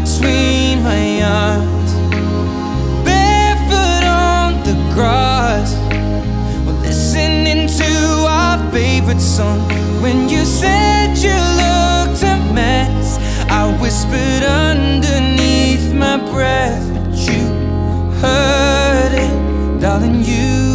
between my arms, barefoot on the grass. Listening to our favorite song. When you said you looked a mess, I whispered underneath my breath, but you heard it, darling. You